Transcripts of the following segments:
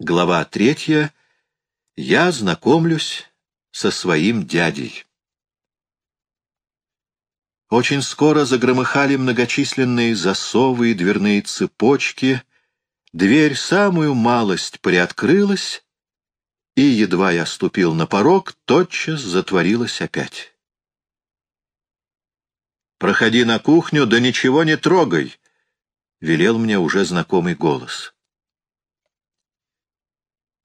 Глава третья. Я знакомлюсь со своим дядей. Очень скоро загромыхали многочисленные засовы и дверные цепочки, дверь самую малость приоткрылась, и, едва я ступил на порог, тотчас затворилась опять. «Проходи на кухню, да ничего не трогай!» — велел мне уже знакомый голос.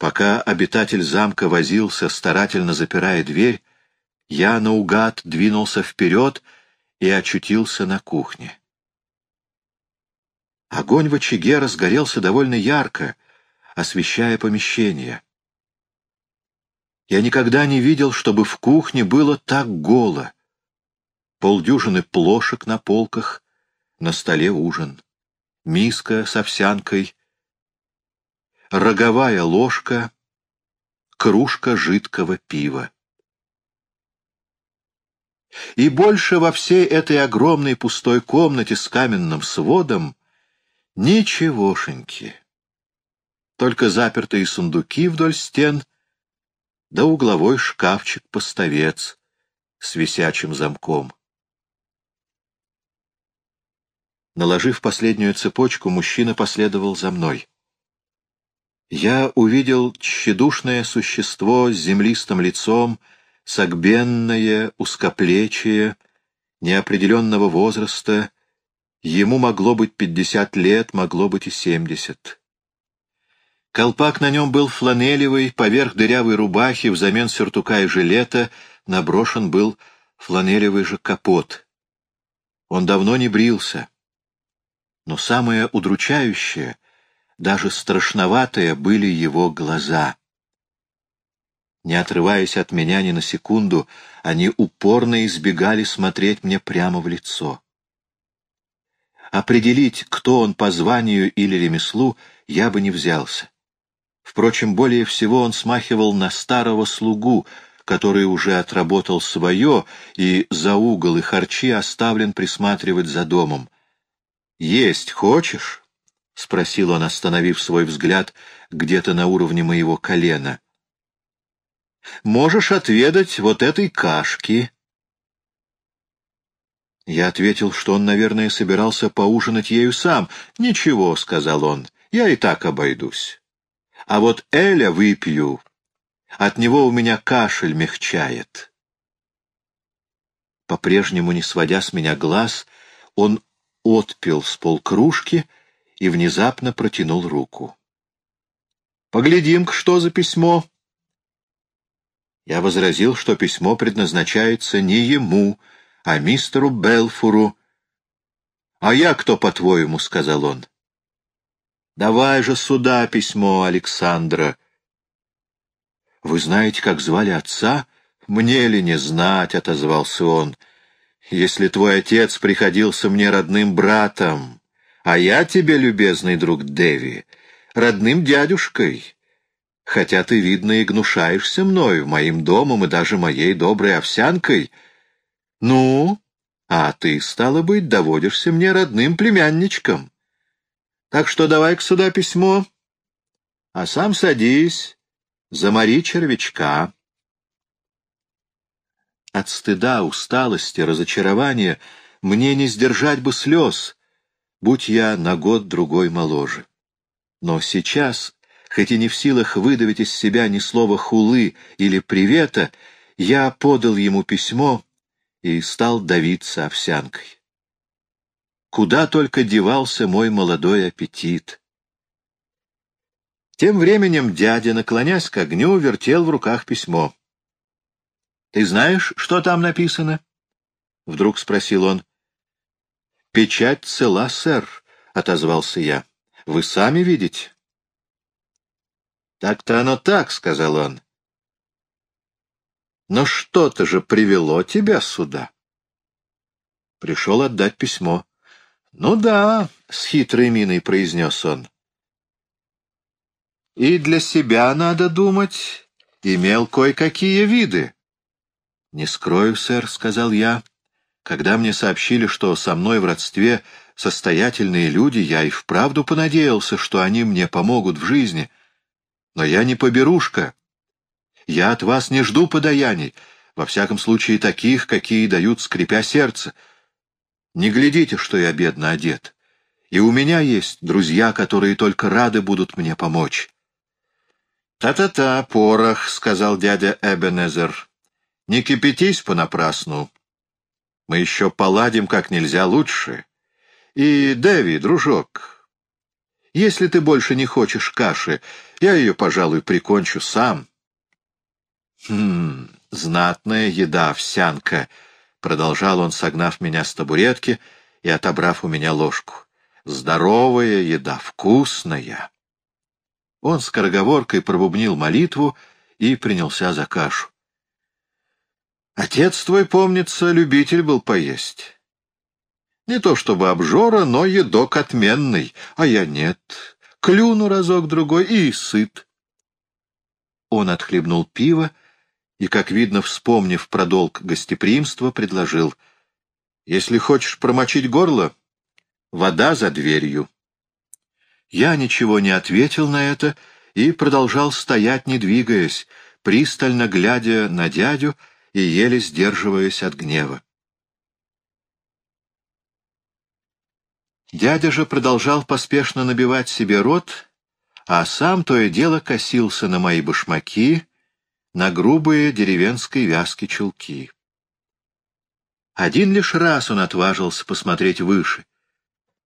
Пока обитатель замка возился, старательно запирая дверь, я наугад двинулся вперед и очутился на кухне. Огонь в очаге разгорелся довольно ярко, освещая помещение. Я никогда не видел, чтобы в кухне было так голо. Полдюжины плошек на полках, на столе ужин, миска с овсянкой — роговая ложка, кружка жидкого пива. И больше во всей этой огромной пустой комнате с каменным сводом ничегошеньки. Только запертые сундуки вдоль стен, да угловой шкафчик-поставец с висячим замком. Наложив последнюю цепочку, мужчина последовал за мной я увидел тщедушное существо с землистым лицом, согбенное, узкоплечие, неопределенного возраста. Ему могло быть пятьдесят лет, могло быть и семьдесят. Колпак на нем был фланелевый, поверх дырявой рубахи взамен сюртука и жилета наброшен был фланелевый же капот. Он давно не брился. Но самое удручающее — даже страшноватые были его глаза. Не отрываясь от меня ни на секунду, они упорно избегали смотреть мне прямо в лицо. Определить, кто он по званию или ремеслу, я бы не взялся. Впрочем, более всего он смахивал на старого слугу, который уже отработал свое и за угол и харчи оставлен присматривать за домом. «Есть хочешь?» — спросил он, остановив свой взгляд где-то на уровне моего колена. «Можешь отведать вот этой кашки». Я ответил, что он, наверное, собирался поужинать ею сам. «Ничего», — сказал он, — «я и так обойдусь. А вот Эля выпью. От него у меня кашель мягчает». По-прежнему, не сводя с меня глаз, он отпил с полкружки — и внезапно протянул руку. «Поглядим-ка, что за письмо!» Я возразил, что письмо предназначается не ему, а мистеру Белфуру. «А я кто, по-твоему?» — сказал он. «Давай же сюда письмо, Александра». «Вы знаете, как звали отца?» «Мне ли не знать?» — отозвался он. «Если твой отец приходился мне родным братом, а я тебе, любезный друг Деви, родным дядюшкой, хотя ты, видно, и гнушаешься мною, моим домом и даже моей доброй овсянкой. Ну, а ты, стало быть, доводишься мне родным племянничком. Так что давай-ка сюда письмо, а сам садись, замори червячка. От стыда, усталости, разочарования мне не сдержать бы слез — будь я на год-другой моложе. Но сейчас, хоть и не в силах выдавить из себя ни слова хулы или привета, я подал ему письмо и стал давиться овсянкой. Куда только девался мой молодой аппетит. Тем временем дядя, наклонясь к огню, вертел в руках письмо. — Ты знаешь, что там написано? — вдруг спросил он. «Печать цела, сэр», — отозвался я. «Вы сами видите?» «Так-то оно так», — сказал он. «Но что-то же привело тебя сюда». Пришел отдать письмо. «Ну да», — с хитрой миной произнес он. «И для себя, надо думать, имел кое-какие виды». «Не скрою, сэр», — сказал я. Когда мне сообщили, что со мной в родстве состоятельные люди, я и вправду понадеялся, что они мне помогут в жизни. Но я не поберушка. Я от вас не жду подаяний, во всяком случае таких, какие дают, скрипя сердце. Не глядите, что я бедно одет. И у меня есть друзья, которые только рады будут мне помочь. «Та-та-та, порох», — сказал дядя Эбенезер. «Не кипятись понапрасну. Мы еще поладим как нельзя лучше. И, Дэви, дружок, если ты больше не хочешь каши, я ее, пожалуй, прикончу сам». «Хм, знатная еда, овсянка», — продолжал он, согнав меня с табуретки и отобрав у меня ложку. «Здоровая еда, вкусная». Он скороговоркой пробубнил молитву и принялся за кашу. Отец твой, помнится, любитель был поесть. Не то чтобы обжора, но едок отменный, а я нет. Клюну разок-другой и сыт. Он отхлебнул пиво и, как видно, вспомнив про долг гостеприимства, предложил. Если хочешь промочить горло, вода за дверью. Я ничего не ответил на это и продолжал стоять, не двигаясь, пристально глядя на дядю и еле сдерживаясь от гнева. Дядя же продолжал поспешно набивать себе рот, а сам то и дело косился на мои башмаки, на грубые деревенской вязки чулки. Один лишь раз он отважился посмотреть выше.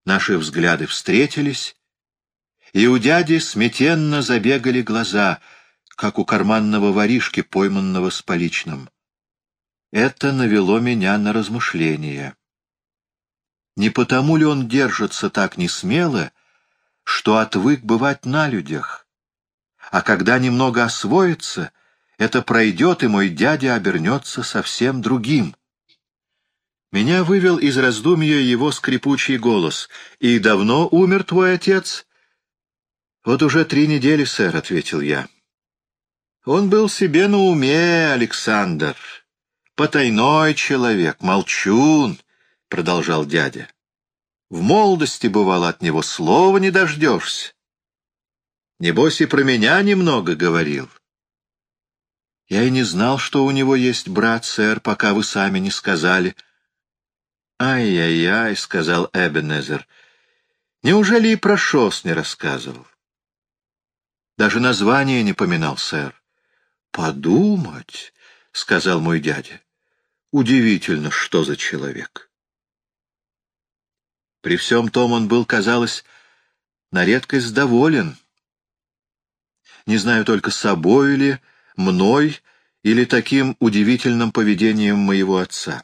Наши взгляды встретились, и у дяди сметенно забегали глаза, как у карманного воришки, пойманного с поличным. Это навело меня на размышления. Не потому ли он держится так несмело, что отвык бывать на людях? А когда немного освоится, это пройдет, и мой дядя обернется совсем другим. Меня вывел из раздумья его скрипучий голос. «И давно умер твой отец?» «Вот уже три недели, сэр», — ответил я. «Он был себе на уме, Александр. Потайной человек, молчун», — продолжал дядя. «В молодости, бывало, от него слова не дождешься. Небось, и про меня немного говорил». «Я и не знал, что у него есть брат, сэр, пока вы сами не сказали». «Ай-яй-яй», — сказал Эбенезер, — «неужели и про Шос не рассказывал?» Даже название не поминал, сэр. «Подумать», — сказал мой дядя. «Удивительно, что за человек». При всем том он был, казалось, на редкость доволен. Не знаю только, собой ли, мной или таким удивительным поведением моего отца.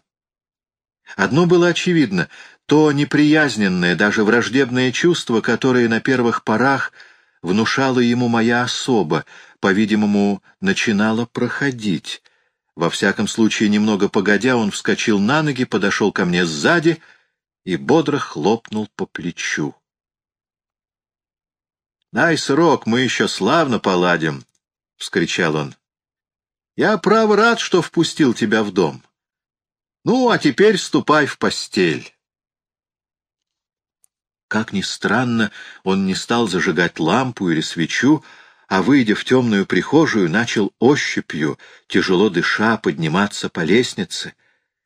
Одно было очевидно — то неприязненное, даже враждебное чувство, которое на первых порах — внушала ему моя особа, по-видимому, начинала проходить. Во всяком случае, немного погодя, он вскочил на ноги, подошел ко мне сзади и бодро хлопнул по плечу. «Дай срок, мы еще славно поладим!» — вскричал он. «Я, право, рад, что впустил тебя в дом. Ну, а теперь ступай в постель». Как ни странно, он не стал зажигать лампу или свечу, а, выйдя в темную прихожую, начал ощупью, тяжело дыша, подниматься по лестнице.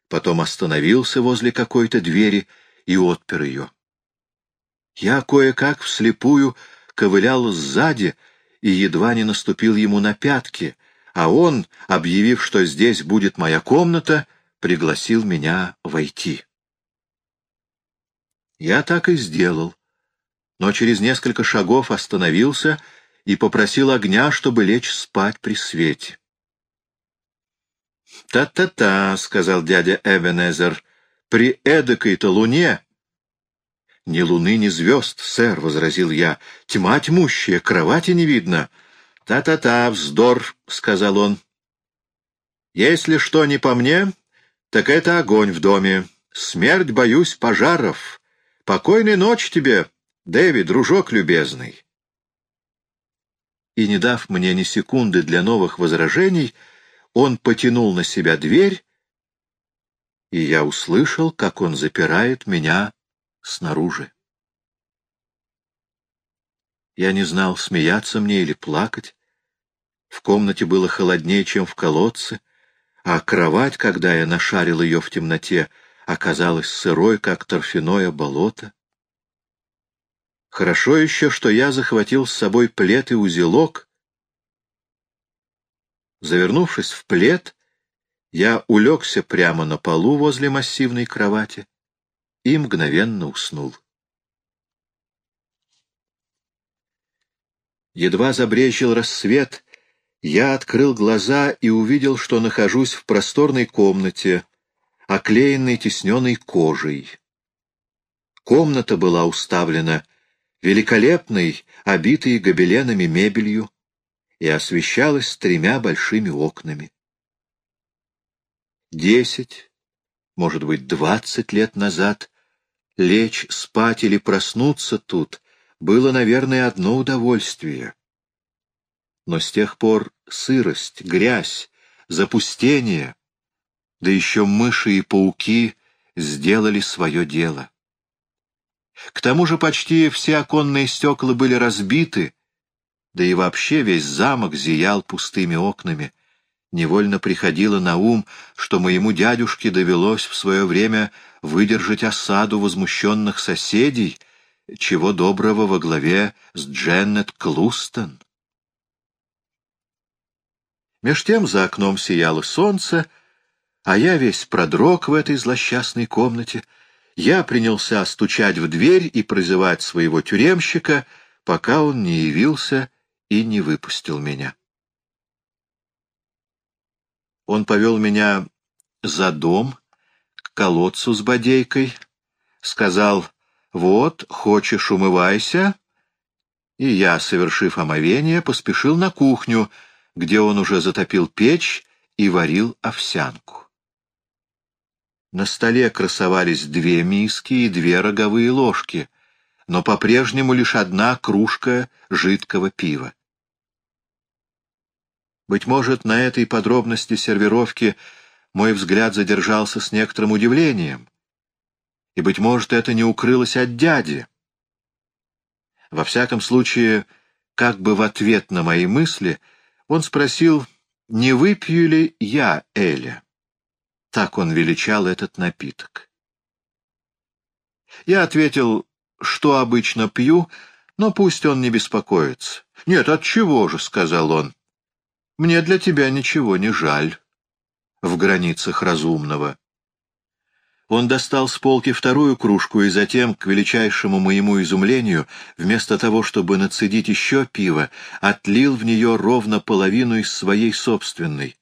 Потом остановился возле какой-то двери и отпер ее. Я кое-как вслепую ковылял сзади и едва не наступил ему на пятки, а он, объявив, что здесь будет моя комната, пригласил меня войти. Я так и сделал, но через несколько шагов остановился и попросил огня, чтобы лечь спать при свете. «Та-та-та», — сказал дядя Эбенезер, — «при эдакой-то луне...» «Ни луны, ни звезд, сэр», — возразил я, — «тьма тьмущая, кровати не видно». «Та-та-та, вздор», — сказал он. «Если что не по мне, так это огонь в доме. Смерть боюсь пожаров. Покойной ночи тебе, Дэви, дружок любезный. И, не дав мне ни секунды для новых возражений, он потянул на себя дверь, и я услышал, как он запирает меня снаружи. Я не знал, смеяться мне или плакать. В комнате было холоднее, чем в колодце, а кровать, когда я нашарил ее в темноте, оказалась сырой, как торфяное болото. Хорошо еще, что я захватил с собой плед и узелок. Завернувшись в плед, я улегся прямо на полу возле массивной кровати и мгновенно уснул. Едва забрежил рассвет, я открыл глаза и увидел, что нахожусь в просторной комнате, оклеенной тесненной кожей. Комната была уставлена великолепной, обитой гобеленами мебелью, и освещалась тремя большими окнами. Десять, может быть, двадцать лет назад лечь, спать или проснуться тут было, наверное, одно удовольствие. Но с тех пор сырость, грязь, запустение, да еще мыши и пауки сделали свое дело. К тому же почти все оконные стекла были разбиты, да и вообще весь замок зиял пустыми окнами. Невольно приходило на ум, что моему дядюшке довелось в свое время выдержать осаду возмущенных соседей, чего доброго во главе с Дженнет Клустон. Меж тем за окном сияло солнце, а я весь продрог в этой злосчастной комнате — я принялся стучать в дверь и призывать своего тюремщика, пока он не явился и не выпустил меня. Он повел меня за дом, к колодцу с бодейкой, сказал, «Вот, хочешь, умывайся», и я, совершив омовение, поспешил на кухню, где он уже затопил печь и варил овсянку. На столе красовались две миски и две роговые ложки, но по-прежнему лишь одна кружка жидкого пива. Быть может, на этой подробности сервировки мой взгляд задержался с некоторым удивлением, и, быть может, это не укрылось от дяди. Во всяком случае, как бы в ответ на мои мысли, он спросил, не выпью ли я Эля. Так он величал этот напиток. Я ответил, что обычно пью, но пусть он не беспокоится. «Нет, от чего же?» — сказал он. «Мне для тебя ничего не жаль. В границах разумного». Он достал с полки вторую кружку и затем, к величайшему моему изумлению, вместо того, чтобы нацедить еще пиво, отлил в нее ровно половину из своей собственной.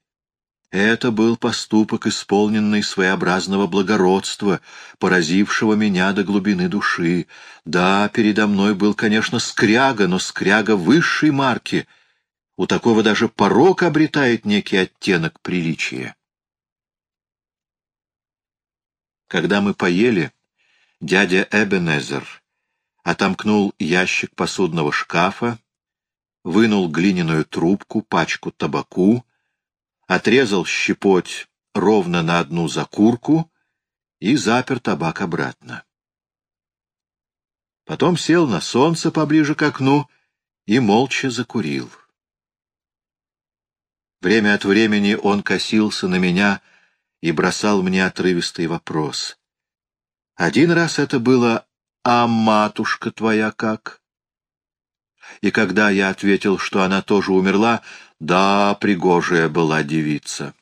Это был поступок, исполненный своеобразного благородства, поразившего меня до глубины души. Да, передо мной был, конечно, скряга, но скряга высшей марки. У такого даже порок обретает некий оттенок приличия. Когда мы поели, дядя Эбенезер отомкнул ящик посудного шкафа, вынул глиняную трубку, пачку табаку, отрезал щепоть ровно на одну закурку и запер табак обратно. Потом сел на солнце поближе к окну и молча закурил. Время от времени он косился на меня и бросал мне отрывистый вопрос. Один раз это было «А матушка твоя как?» И когда я ответил, что она тоже умерла, да, пригожая была девица.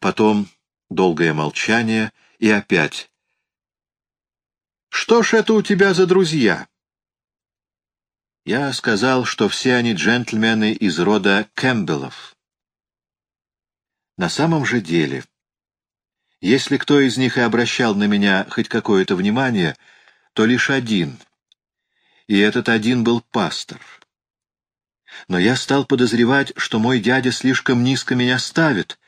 Потом долгое молчание и опять. «Что ж это у тебя за друзья?» Я сказал, что все они джентльмены из рода Кэмпбеллов. На самом же деле, если кто из них и обращал на меня хоть какое-то внимание, то лишь один. И этот один был пастор но я стал подозревать, что мой дядя слишком низко меня ставит,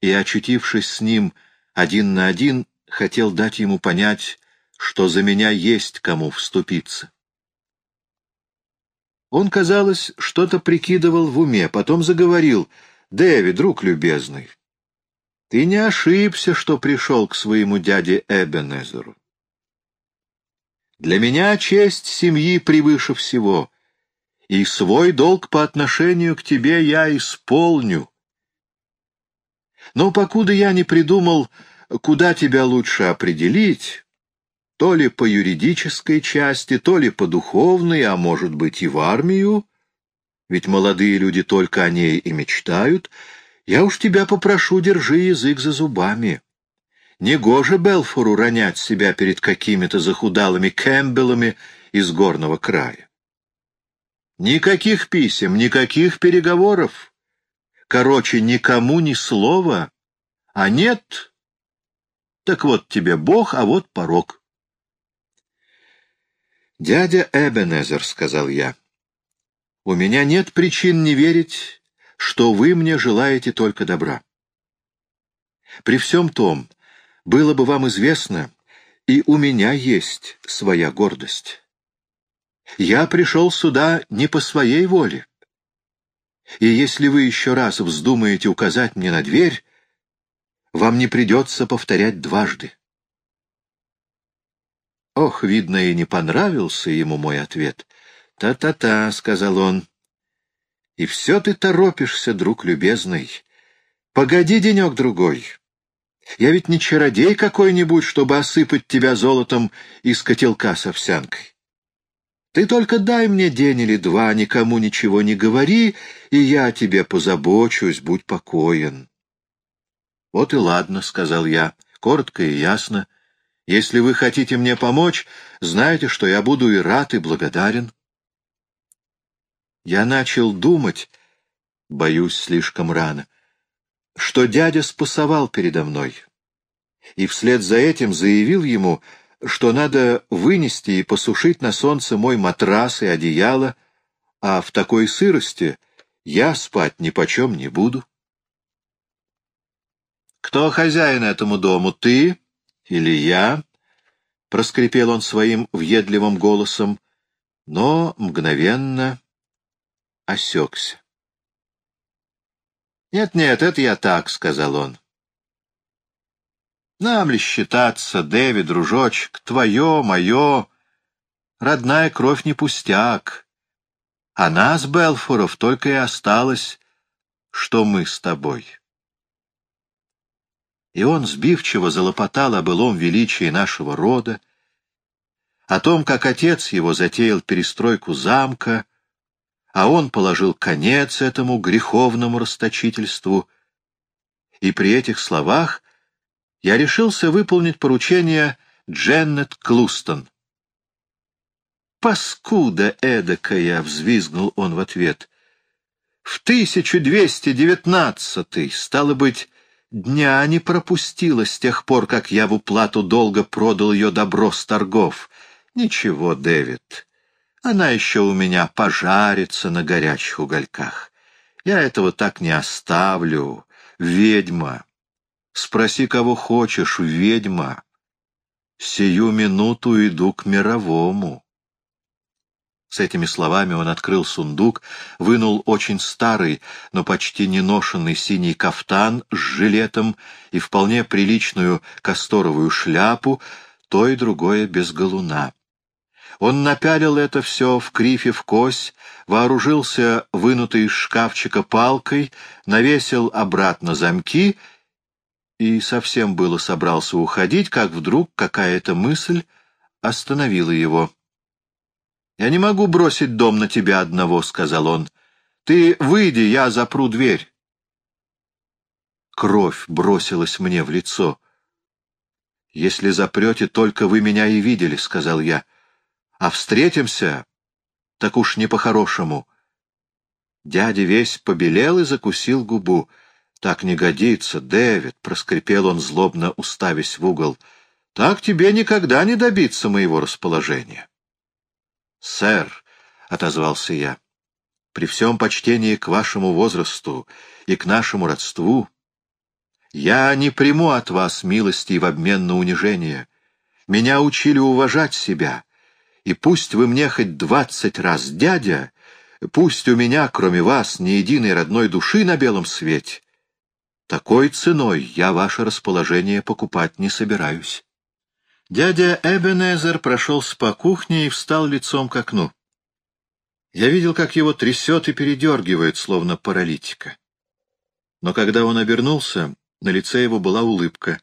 и, очутившись с ним один на один, хотел дать ему понять, что за меня есть кому вступиться. Он, казалось, что-то прикидывал в уме, потом заговорил, «Дэви, друг любезный, ты не ошибся, что пришел к своему дяде Эбенезеру. Для меня честь семьи превыше всего» и свой долг по отношению к тебе я исполню. Но покуда я не придумал, куда тебя лучше определить, то ли по юридической части, то ли по духовной, а может быть и в армию, ведь молодые люди только о ней и мечтают, я уж тебя попрошу, держи язык за зубами. Негоже Белфору ронять себя перед какими-то захудалыми Кэмпбеллами из горного края. Никаких писем, никаких переговоров. Короче, никому ни слова. А нет, так вот тебе Бог, а вот порог. «Дядя Эбенезер», — сказал я, — «у меня нет причин не верить, что вы мне желаете только добра. При всем том, было бы вам известно, и у меня есть своя гордость. Я пришел сюда не по своей воле. И если вы еще раз вздумаете указать мне на дверь, вам не придется повторять дважды. Ох, видно, и не понравился ему мой ответ. «Та-та-та», — сказал он. «И все ты торопишься, друг любезный. Погоди денек-другой. Я ведь не чародей какой-нибудь, чтобы осыпать тебя золотом из котелка с овсянкой. Ты только дай мне день или два, никому ничего не говори, и я тебе позабочусь, будь покоен». «Вот и ладно», — сказал я, коротко и ясно. Если вы хотите мне помочь, знайте, что я буду и рад, и благодарен. Я начал думать, боюсь, слишком рано, что дядя спасовал передо мной, и вслед за этим заявил ему, что надо вынести и посушить на солнце мой матрас и одеяло, а в такой сырости я спать ни почем не буду. «Кто хозяин этому дому, ты или я?» — проскрипел он своим въедливым голосом, но мгновенно осекся. «Нет-нет, это я так», — сказал он. «Нам ли считаться, Дэви, дружочек, твое, мое, родная кровь не пустяк, а нас, Белфоров, только и осталось, что мы с тобой» и он сбивчиво залопотал о былом величии нашего рода, о том, как отец его затеял перестройку замка, а он положил конец этому греховному расточительству. И при этих словах я решился выполнить поручение Дженнет Клустон. «Паскуда эдакая!» — взвизгнул он в ответ. «В 1219-й, стало быть, Дня не пропустила с тех пор, как я в уплату долго продал ее добро с торгов. Ничего, Дэвид, она еще у меня пожарится на горячих угольках. Я этого так не оставлю. Ведьма. Спроси, кого хочешь, ведьма. Сию минуту иду к мировому. С этими словами он открыл сундук, вынул очень старый, но почти неношенный синий кафтан с жилетом и вполне приличную касторовую шляпу, то и другое без галуна. Он напялил это все в крифе в кось, вооружился вынутой из шкафчика палкой, навесил обратно замки и совсем было собрался уходить, как вдруг какая-то мысль остановила его. «Я не могу бросить дом на тебя одного», — сказал он. «Ты выйди, я запру дверь». Кровь бросилась мне в лицо. «Если запрете, только вы меня и видели», — сказал я. «А встретимся, так уж не по-хорошему». Дядя весь побелел и закусил губу. «Так не годится, Дэвид», — проскрипел он, злобно уставясь в угол. «Так тебе никогда не добиться моего расположения». «Сэр», — отозвался я, — «при всем почтении к вашему возрасту и к нашему родству, я не приму от вас милости в обмен на унижение. Меня учили уважать себя, и пусть вы мне хоть двадцать раз дядя, пусть у меня, кроме вас, ни единой родной души на белом свете, такой ценой я ваше расположение покупать не собираюсь». Дядя Эбенезер прошелся по кухне и встал лицом к окну. Я видел, как его трясет и передергивает, словно паралитика. Но когда он обернулся, на лице его была улыбка.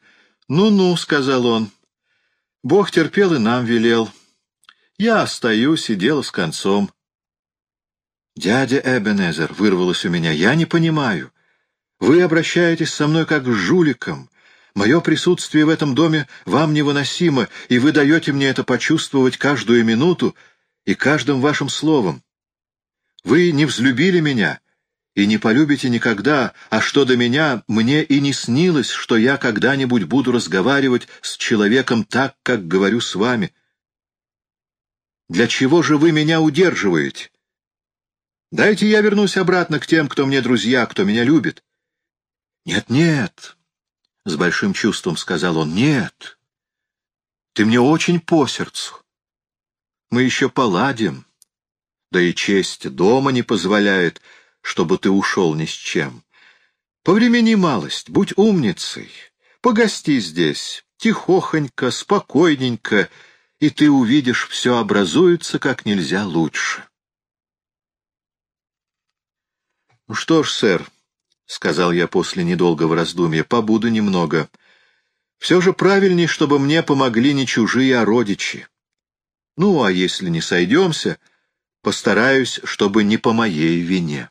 «Ну-ну», — сказал он, — «Бог терпел и нам велел. Я остаюсь, и дело с концом». «Дядя Эбенезер», — вырвалось у меня, — «я не понимаю. Вы обращаетесь со мной как с жуликом. Мое присутствие в этом доме вам невыносимо, и вы даете мне это почувствовать каждую минуту и каждым вашим словом. Вы не взлюбили меня» и не полюбите никогда, а что до меня, мне и не снилось, что я когда-нибудь буду разговаривать с человеком так, как говорю с вами. Для чего же вы меня удерживаете? Дайте я вернусь обратно к тем, кто мне друзья, кто меня любит. Нет, нет, — с большим чувством сказал он, — нет. Ты мне очень по сердцу. Мы еще поладим. Да и честь дома не позволяет, — чтобы ты ушел ни с чем. Повремени малость, будь умницей, погости здесь, тихохонько, спокойненько, и ты увидишь, все образуется как нельзя лучше. — Ну что ж, сэр, — сказал я после недолгого раздумья, — побуду немного. Все же правильней, чтобы мне помогли не чужие, а родичи. Ну, а если не сойдемся, постараюсь, чтобы не по моей вине.